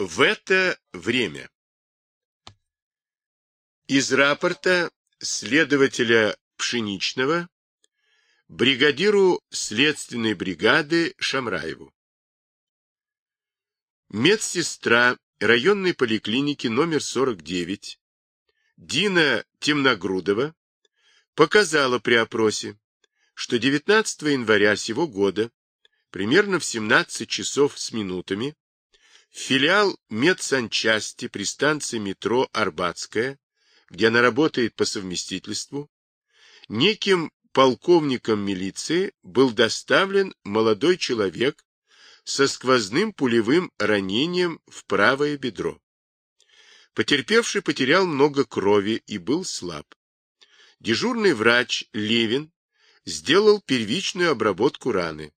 В это время из рапорта следователя Пшеничного бригадиру следственной бригады Шамраеву. Медсестра районной поликлиники номер 49 Дина Темногрудова показала при опросе, что 19 января сего года, примерно в 17 часов с минутами, филиал медсанчасти при станции метро Арбатская, где она работает по совместительству, неким полковником милиции был доставлен молодой человек со сквозным пулевым ранением в правое бедро. Потерпевший потерял много крови и был слаб. Дежурный врач Левин сделал первичную обработку раны,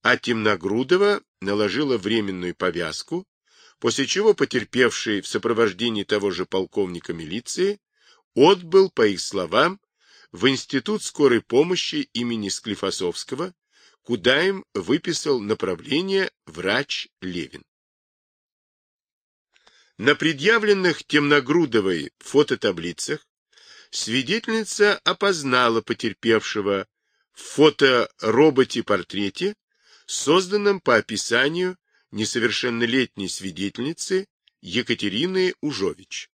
а Темногрудова наложила временную повязку, после чего потерпевший в сопровождении того же полковника милиции отбыл, по их словам, в Институт скорой помощи имени Склифосовского, куда им выписал направление врач Левин. На предъявленных темногрудовой фототаблицах свидетельница опознала потерпевшего в фотороботе-портрете, созданном по описанию несовершеннолетней свидетельницы Екатерины Ужович.